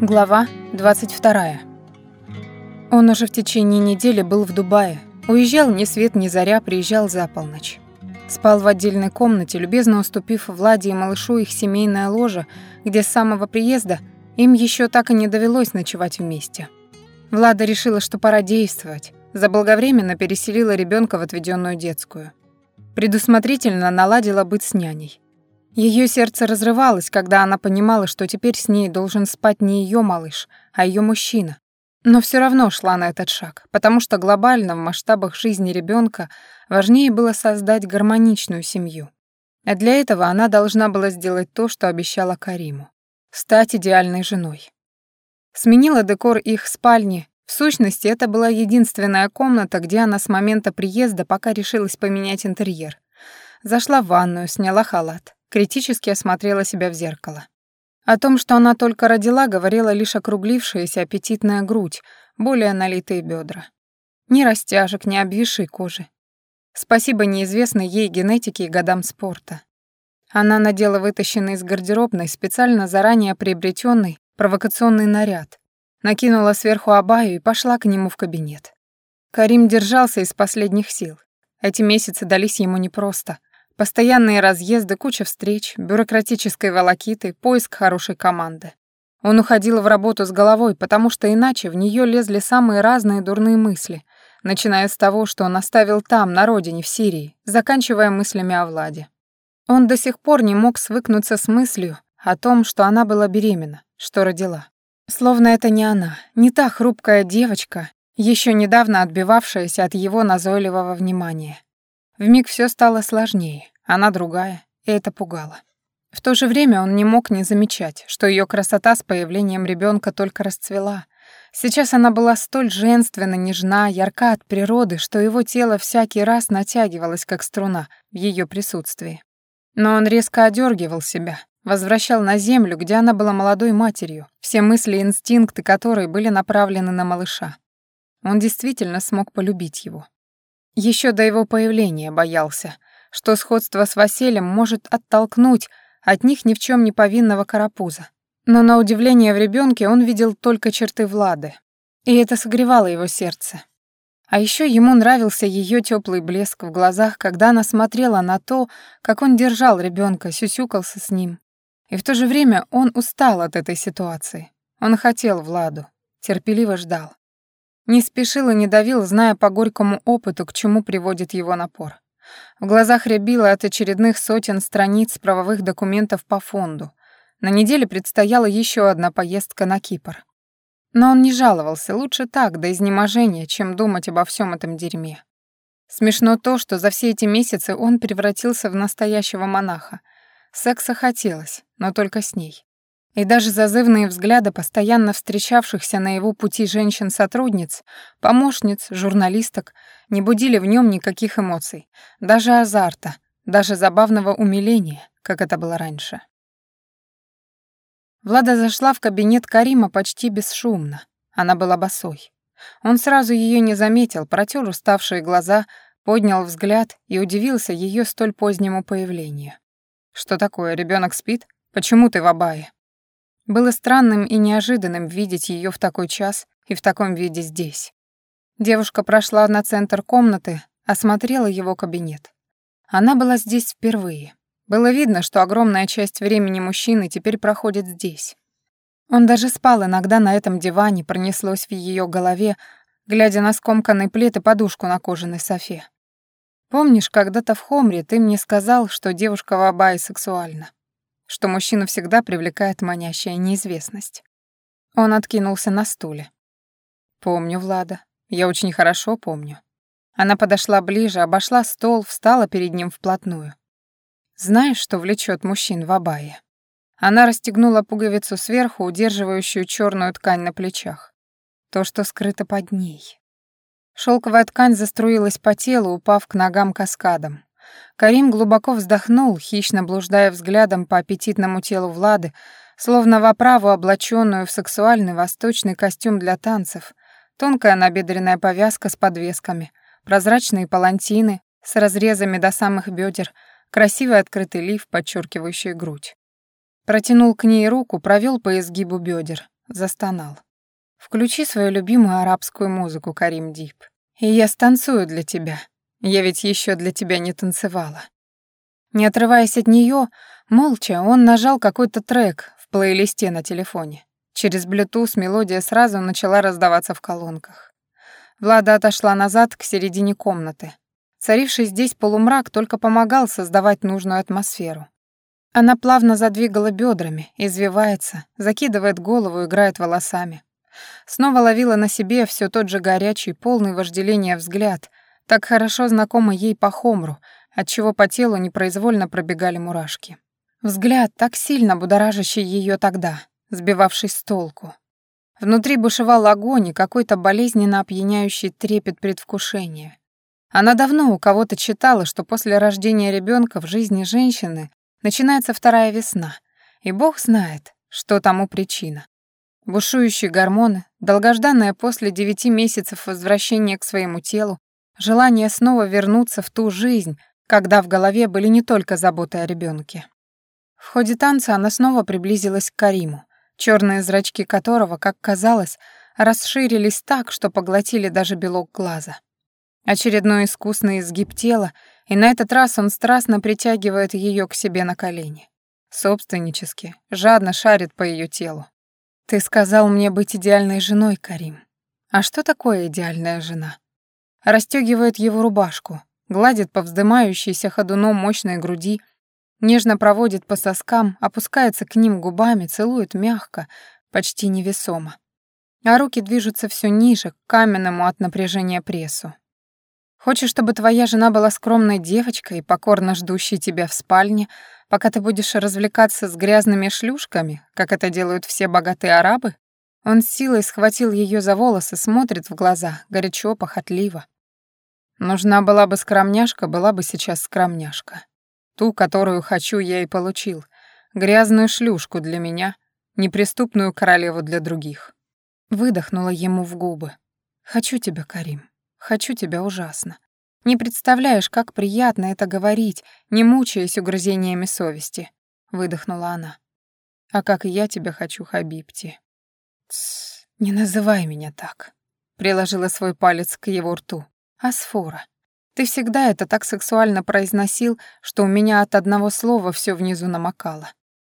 Глава 22. Он уже в течение недели был в Дубае. Уезжал ни свет ни заря, приезжал за полночь. Спал в отдельной комнате, любезно уступив Владе и малышу их семейное ложе, где с самого приезда им еще так и не довелось ночевать вместе. Влада решила, что пора действовать. Заблаговременно переселила ребенка в отведенную детскую. Предусмотрительно наладила быт с няней. Ее сердце разрывалось, когда она понимала, что теперь с ней должен спать не ее малыш, а ее мужчина. Но все равно шла на этот шаг, потому что глобально в масштабах жизни ребенка важнее было создать гармоничную семью. А для этого она должна была сделать то, что обещала Кариму — стать идеальной женой. Сменила декор их спальни. В сущности, это была единственная комната, где она с момента приезда пока решилась поменять интерьер. Зашла в ванную, сняла халат. Критически осмотрела себя в зеркало. О том, что она только родила, говорила лишь округлившаяся аппетитная грудь, более налитые бедра. Ни растяжек, ни обвисшей кожи. Спасибо неизвестной ей генетике и годам спорта. Она надела вытащенный из гардеробной специально заранее приобретенный провокационный наряд, накинула сверху абаю и пошла к нему в кабинет. Карим держался из последних сил. Эти месяцы дались ему непросто. Постоянные разъезды, куча встреч, бюрократической волокиты, поиск хорошей команды. Он уходил в работу с головой, потому что иначе в нее лезли самые разные дурные мысли, начиная с того, что он оставил там, на родине, в Сирии, заканчивая мыслями о Владе. Он до сих пор не мог свыкнуться с мыслью о том, что она была беременна, что родила. Словно это не она, не та хрупкая девочка, еще недавно отбивавшаяся от его назойливого внимания. Вмиг все стало сложнее, она другая, и это пугало. В то же время он не мог не замечать, что ее красота с появлением ребенка только расцвела. Сейчас она была столь женственно, нежна, ярка от природы, что его тело всякий раз натягивалось, как струна, в ее присутствии. Но он резко одергивал себя, возвращал на землю, где она была молодой матерью, все мысли и инстинкты которой были направлены на малыша. Он действительно смог полюбить его. Еще до его появления боялся, что сходство с Василием может оттолкнуть от них ни в чем не повинного карапуза. Но на удивление в ребенке он видел только черты Влады, и это согревало его сердце. А еще ему нравился ее теплый блеск в глазах, когда она смотрела на то, как он держал ребенка, сюсюкался с ним. И в то же время он устал от этой ситуации. Он хотел Владу, терпеливо ждал. Не спешил и не давил, зная по горькому опыту, к чему приводит его напор. В глазах рябило от очередных сотен страниц правовых документов по фонду. На неделе предстояла еще одна поездка на Кипр. Но он не жаловался, лучше так, до изнеможения, чем думать обо всем этом дерьме. Смешно то, что за все эти месяцы он превратился в настоящего монаха. Секса хотелось, но только с ней. И даже зазывные взгляды постоянно встречавшихся на его пути женщин-сотрудниц, помощниц, журналисток не будили в нем никаких эмоций, даже азарта, даже забавного умиления, как это было раньше. Влада зашла в кабинет Карима почти бесшумно. Она была босой. Он сразу ее не заметил, протер уставшие глаза, поднял взгляд и удивился ее столь позднему появлению. «Что такое, ребенок спит? Почему ты в абае?» Было странным и неожиданным видеть ее в такой час и в таком виде здесь. Девушка прошла на центр комнаты, осмотрела его кабинет. Она была здесь впервые. Было видно, что огромная часть времени мужчины теперь проходит здесь. Он даже спал иногда на этом диване, пронеслось в ее голове, глядя на скомканный плед и подушку на кожаной софе. «Помнишь, когда-то в Хомре ты мне сказал, что девушка в Абае сексуальна? Что мужчину всегда привлекает манящая неизвестность. Он откинулся на стуле. «Помню, Влада. Я очень хорошо помню». Она подошла ближе, обошла стол, встала перед ним вплотную. «Знаешь, что влечет мужчин в абае?» Она расстегнула пуговицу сверху, удерживающую черную ткань на плечах. То, что скрыто под ней. Шелковая ткань заструилась по телу, упав к ногам каскадом. Карим глубоко вздохнул, хищно блуждая взглядом по аппетитному телу Влады, словно в оправу, облаченную в сексуальный восточный костюм для танцев, тонкая набедренная повязка с подвесками, прозрачные палантины с разрезами до самых бедер, красивый открытый лиф, подчеркивающий грудь. Протянул к ней руку, провел по изгибу бедер, застонал. «Включи свою любимую арабскую музыку, Карим Дип, и я станцую для тебя. Я ведь еще для тебя не танцевала». Не отрываясь от нее, молча он нажал какой-то трек в плейлисте на телефоне. Через Bluetooth мелодия сразу начала раздаваться в колонках. Влада отошла назад к середине комнаты. Царивший здесь полумрак только помогал создавать нужную атмосферу. Она плавно задвигала бедрами, извивается, закидывает голову, играет волосами. Снова ловила на себе все тот же горячий, полный вожделения взгляд, так хорошо знакомый ей по хомру, отчего по телу непроизвольно пробегали мурашки. Взгляд, так сильно будоражащий ее тогда, сбивавший с толку. Внутри бушевал огонь и какой-то болезненно опьяняющий трепет предвкушения. Она давно у кого-то читала, что после рождения ребенка в жизни женщины начинается вторая весна, и Бог знает, что тому причина. Бушующие гормоны, долгожданное после девяти месяцев возвращение к своему телу, желание снова вернуться в ту жизнь, когда в голове были не только заботы о ребенке. В ходе танца она снова приблизилась к Кариму черные зрачки которого, как казалось, расширились так, что поглотили даже белок глаза. Очередной искусный изгиб тела, и на этот раз он страстно притягивает ее к себе на колени. Собственнически, жадно шарит по ее телу. «Ты сказал мне быть идеальной женой, Карим. А что такое идеальная жена?» Растёгивает его рубашку, гладит по вздымающейся ходуном мощной груди, Нежно проводит по соскам, опускается к ним губами, целует мягко, почти невесомо. А руки движутся все ниже, к каменному от напряжения прессу. Хочешь, чтобы твоя жена была скромной девочкой, покорно ждущей тебя в спальне, пока ты будешь развлекаться с грязными шлюшками, как это делают все богатые арабы? Он силой схватил ее за волосы, смотрит в глаза, горячо, похотливо. Нужна была бы скромняшка, была бы сейчас скромняшка. Ту, которую хочу, я и получил. Грязную шлюшку для меня, неприступную королеву для других. Выдохнула ему в губы. «Хочу тебя, Карим. Хочу тебя ужасно. Не представляешь, как приятно это говорить, не мучаясь угрызениями совести», — выдохнула она. «А как я тебя хочу, Хабибти». «Тссс, не называй меня так», — приложила свой палец к его рту. «Асфора, ты всегда это так сексуально произносил, что у меня от одного слова все внизу намокало.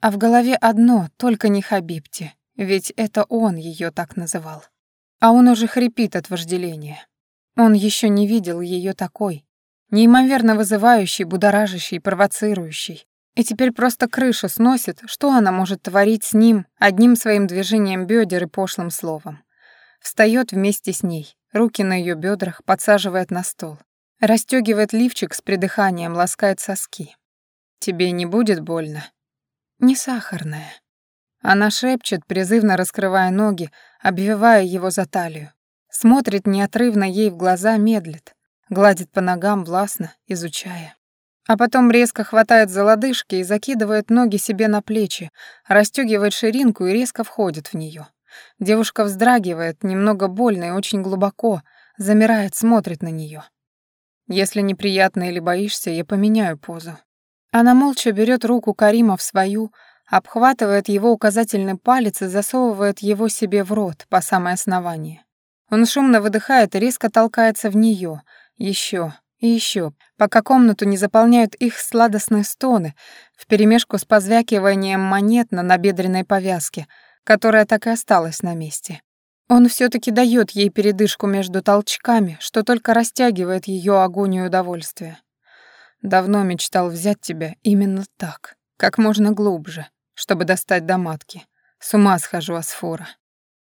А в голове одно, только не Хабибти, ведь это он ее так называл. А он уже хрипит от вожделения. Он еще не видел ее такой, неимоверно вызывающей, будоражащей, провоцирующей. И теперь просто крышу сносит, что она может творить с ним одним своим движением бедер и пошлым словом. Встает вместе с ней, руки на ее бедрах, подсаживает на стол. Растёгивает лифчик с придыханием, ласкает соски. «Тебе не будет больно?» «Не сахарная». Она шепчет, призывно раскрывая ноги, обвивая его за талию. Смотрит неотрывно ей в глаза, медлит. Гладит по ногам властно, изучая. А потом резко хватает за лодыжки и закидывает ноги себе на плечи, расстёгивает ширинку и резко входит в неё. Девушка вздрагивает, немного больно и очень глубоко, замирает, смотрит на неё. Если неприятно или боишься, я поменяю позу. Она молча берет руку Карима в свою, обхватывает его указательный палец и засовывает его себе в рот по самое основание. Он шумно выдыхает и резко толкается в нее, еще и еще, пока комнату не заполняют их сладостные стоны, вперемешку с позвякиванием монет на набедренной повязке, которая так и осталась на месте. Он все таки дает ей передышку между толчками, что только растягивает ее агонию удовольствия. Давно мечтал взять тебя именно так, как можно глубже, чтобы достать до матки. С ума схожу, Асфора.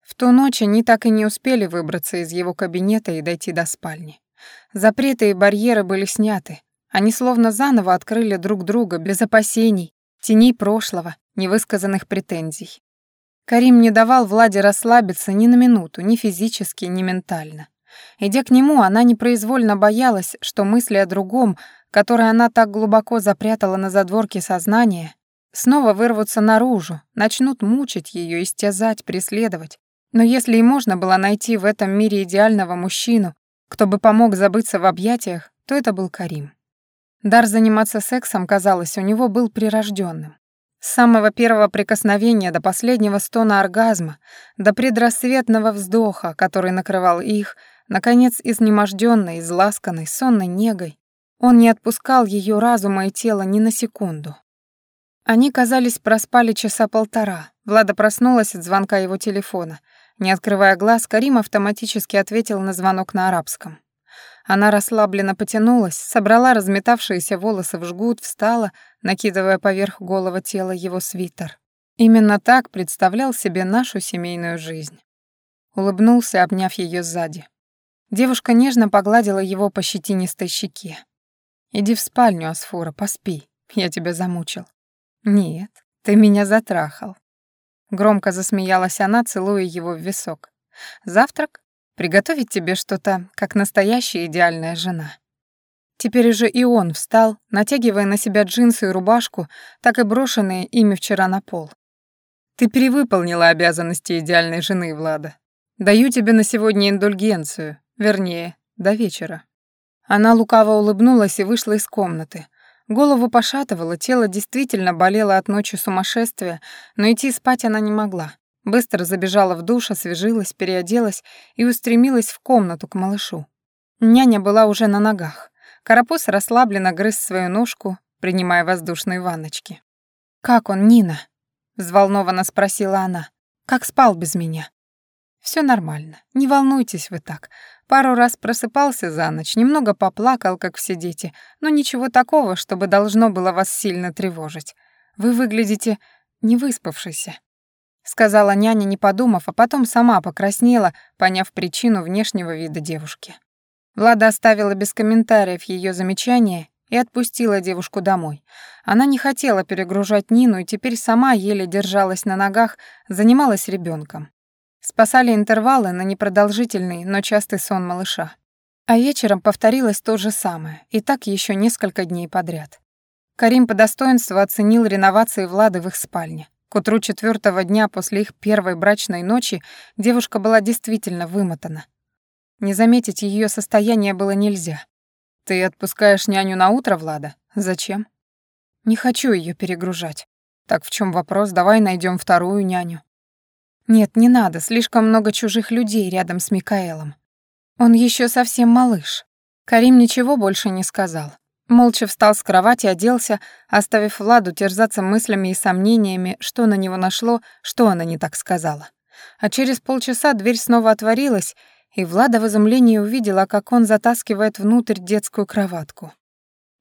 В ту ночь они так и не успели выбраться из его кабинета и дойти до спальни. Запреты и барьеры были сняты. Они словно заново открыли друг друга без опасений, теней прошлого, невысказанных претензий. Карим не давал Владе расслабиться ни на минуту, ни физически, ни ментально. Идя к нему, она непроизвольно боялась, что мысли о другом, которые она так глубоко запрятала на задворке сознания, снова вырвутся наружу, начнут мучить ее, истязать, преследовать. Но если и можно было найти в этом мире идеального мужчину, кто бы помог забыться в объятиях, то это был Карим. Дар заниматься сексом, казалось, у него был прирожденным. С самого первого прикосновения до последнего стона оргазма, до предрассветного вздоха, который накрывал их, наконец, изнемождённой, изласканной, сонной негой, он не отпускал ее разума и тела ни на секунду. Они, казались, проспали часа полтора. Влада проснулась от звонка его телефона. Не открывая глаз, Карим автоматически ответил на звонок на арабском. Она расслабленно потянулась, собрала разметавшиеся волосы в жгут, встала, накидывая поверх голого тела его свитер. Именно так представлял себе нашу семейную жизнь. Улыбнулся, обняв ее сзади. Девушка нежно погладила его по щетинистой щеке. «Иди в спальню, Асфура, поспи, я тебя замучил». «Нет, ты меня затрахал». Громко засмеялась она, целуя его в висок. «Завтрак? Приготовить тебе что-то, как настоящая идеальная жена». Теперь уже и он встал, натягивая на себя джинсы и рубашку, так и брошенные ими вчера на пол. «Ты перевыполнила обязанности идеальной жены, Влада. Даю тебе на сегодня индульгенцию, вернее, до вечера». Она лукаво улыбнулась и вышла из комнаты. Голову пошатывало, тело действительно болело от ночи сумасшествия, но идти спать она не могла. Быстро забежала в душ, освежилась, переоделась и устремилась в комнату к малышу. Няня была уже на ногах. Карапуз расслабленно грыз свою ножку, принимая воздушные ванночки. «Как он, Нина?» — взволнованно спросила она. «Как спал без меня?» Все нормально, не волнуйтесь вы так. Пару раз просыпался за ночь, немного поплакал, как все дети, но ничего такого, чтобы должно было вас сильно тревожить. Вы выглядите невыспавшейся сказала няня, не подумав, а потом сама покраснела, поняв причину внешнего вида девушки. Влада оставила без комментариев ее замечание и отпустила девушку домой. Она не хотела перегружать Нину и теперь сама еле держалась на ногах, занималась ребенком. Спасали интервалы на непродолжительный, но частый сон малыша. А вечером повторилось то же самое, и так еще несколько дней подряд. Карим по достоинству оценил реновации Влады в их спальне. К утру четвертого дня после их первой брачной ночи девушка была действительно вымотана. Не заметить ее состояние было нельзя. «Ты отпускаешь няню на утро, Влада? Зачем?» «Не хочу ее перегружать». «Так в чем вопрос? Давай найдем вторую няню». «Нет, не надо, слишком много чужих людей рядом с Микаэлом. Он еще совсем малыш». Карим ничего больше не сказал. Молча встал с кровати, оделся, оставив Владу терзаться мыслями и сомнениями, что на него нашло, что она не так сказала. А через полчаса дверь снова отворилась, и Влада в изумлении увидела, как он затаскивает внутрь детскую кроватку.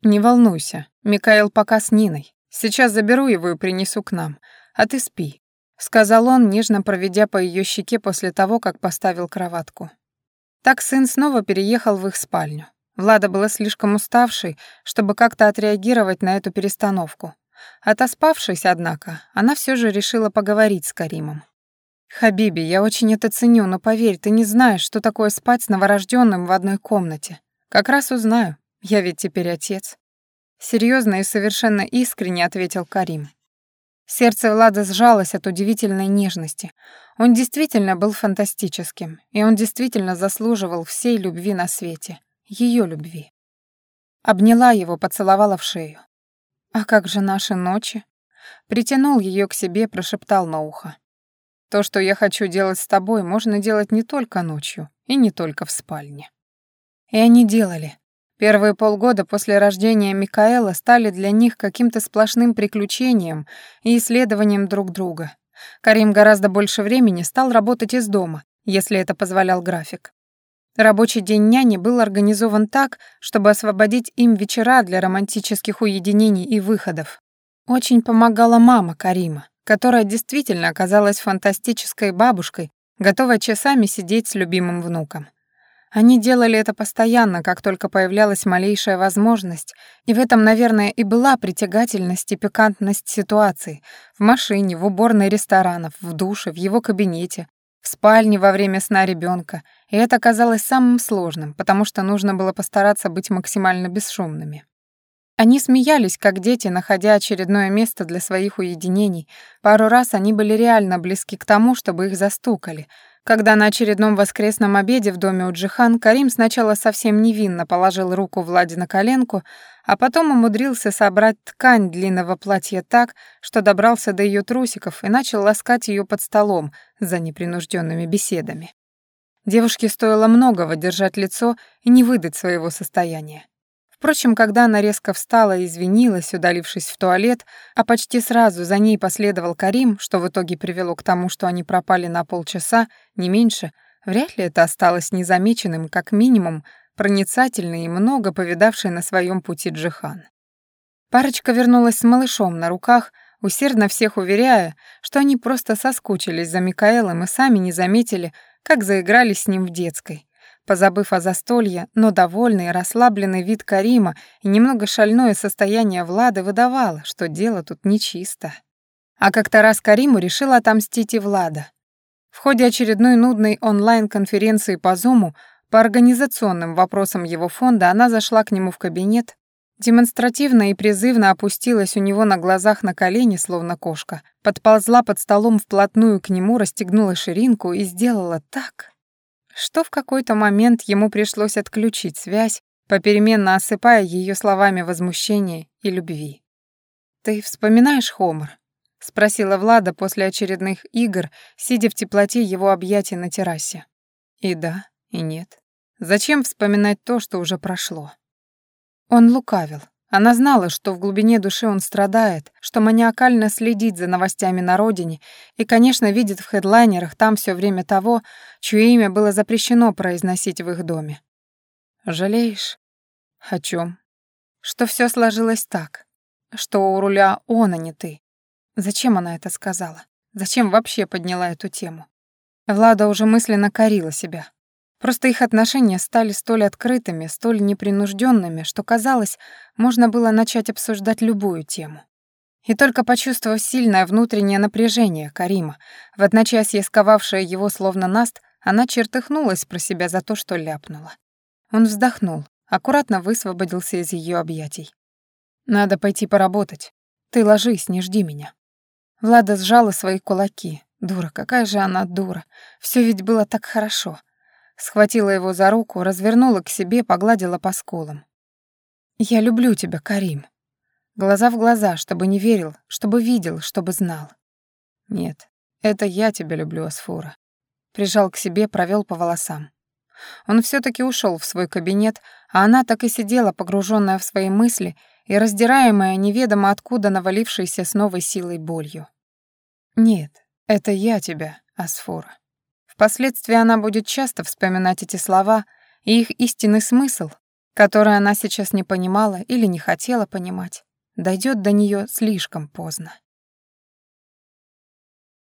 «Не волнуйся, Микаэл пока с Ниной. Сейчас заберу его и принесу к нам. А ты спи», — сказал он, нежно проведя по ее щеке после того, как поставил кроватку. Так сын снова переехал в их спальню. Влада была слишком уставшей, чтобы как-то отреагировать на эту перестановку. Отоспавшись, однако, она все же решила поговорить с Каримом. «Хабиби, я очень это ценю, но поверь, ты не знаешь, что такое спать с новорожденным в одной комнате. Как раз узнаю, я ведь теперь отец». Серьезно и совершенно искренне ответил Карим. Сердце Влада сжалось от удивительной нежности. Он действительно был фантастическим, и он действительно заслуживал всей любви на свете ее любви. Обняла его, поцеловала в шею. «А как же наши ночи?» Притянул ее к себе, прошептал на ухо. «То, что я хочу делать с тобой, можно делать не только ночью и не только в спальне». И они делали. Первые полгода после рождения Микаэла стали для них каким-то сплошным приключением и исследованием друг друга. Карим гораздо больше времени стал работать из дома, если это позволял график. Рабочий день няни был организован так, чтобы освободить им вечера для романтических уединений и выходов. Очень помогала мама Карима, которая действительно оказалась фантастической бабушкой, готовой часами сидеть с любимым внуком. Они делали это постоянно, как только появлялась малейшая возможность, и в этом, наверное, и была притягательность и пикантность ситуации. В машине, в уборной ресторанов, в душе, в его кабинете, в спальне во время сна ребенка, и это казалось самым сложным, потому что нужно было постараться быть максимально бесшумными. Они смеялись, как дети, находя очередное место для своих уединений. Пару раз они были реально близки к тому, чтобы их застукали. Когда на очередном воскресном обеде в доме у Джихан Карим сначала совсем невинно положил руку Владе на коленку, а потом умудрился собрать ткань длинного платья так, что добрался до ее трусиков и начал ласкать ее под столом за непринужденными беседами. Девушке стоило многого держать лицо и не выдать своего состояния. Впрочем, когда она резко встала и извинилась, удалившись в туалет, а почти сразу за ней последовал Карим, что в итоге привело к тому, что они пропали на полчаса, не меньше, вряд ли это осталось незамеченным, как минимум, проницательный и много повидавший на своем пути Джихан. Парочка вернулась с малышом на руках, усердно всех уверяя, что они просто соскучились за Микаэлом и сами не заметили, как заигрались с ним в детской, Позабыв о застолье, но довольный и расслабленный вид Карима и немного шальное состояние Влады выдавало, что дело тут нечисто. А как-то раз Кариму решила отомстить и Влада. В ходе очередной нудной онлайн-конференции по Зуму по организационным вопросам его фонда она зашла к нему в кабинет, демонстративно и призывно опустилась у него на глазах на колени, словно кошка, подползла под столом вплотную к нему, расстегнула ширинку и сделала так, что в какой-то момент ему пришлось отключить связь, попеременно осыпая ее словами возмущения и любви. «Ты вспоминаешь Хомор?» — спросила Влада после очередных игр, сидя в теплоте его объятий на террасе. И да, и нет. Зачем вспоминать то, что уже прошло? Он лукавил. Она знала, что в глубине души он страдает, что маниакально следит за новостями на родине и, конечно, видит в хедлайнерах там все время того, чье имя было запрещено произносить в их доме. «Жалеешь?» «О чем? «Что все сложилось так, что у руля он, а не ты. Зачем она это сказала? Зачем вообще подняла эту тему?» Влада уже мысленно корила себя. Просто их отношения стали столь открытыми, столь непринужденными, что казалось, можно было начать обсуждать любую тему. И только почувствовав сильное внутреннее напряжение Карима, в одночасье сковавшее его словно наст, она чертыхнулась про себя за то, что ляпнула. Он вздохнул, аккуратно высвободился из ее объятий. «Надо пойти поработать. Ты ложись, не жди меня». Влада сжала свои кулаки. Дура, какая же она дура. Все ведь было так хорошо. Схватила его за руку, развернула к себе, погладила по скулам. «Я люблю тебя, Карим». Глаза в глаза, чтобы не верил, чтобы видел, чтобы знал. «Нет, это я тебя люблю, Асфура». Прижал к себе, провел по волосам. Он все таки ушел в свой кабинет, а она так и сидела, погруженная в свои мысли и раздираемая неведомо откуда навалившейся с новой силой болью. «Нет, это я тебя, Асфура». Впоследствии она будет часто вспоминать эти слова и их истинный смысл, который она сейчас не понимала или не хотела понимать, дойдет до нее слишком поздно.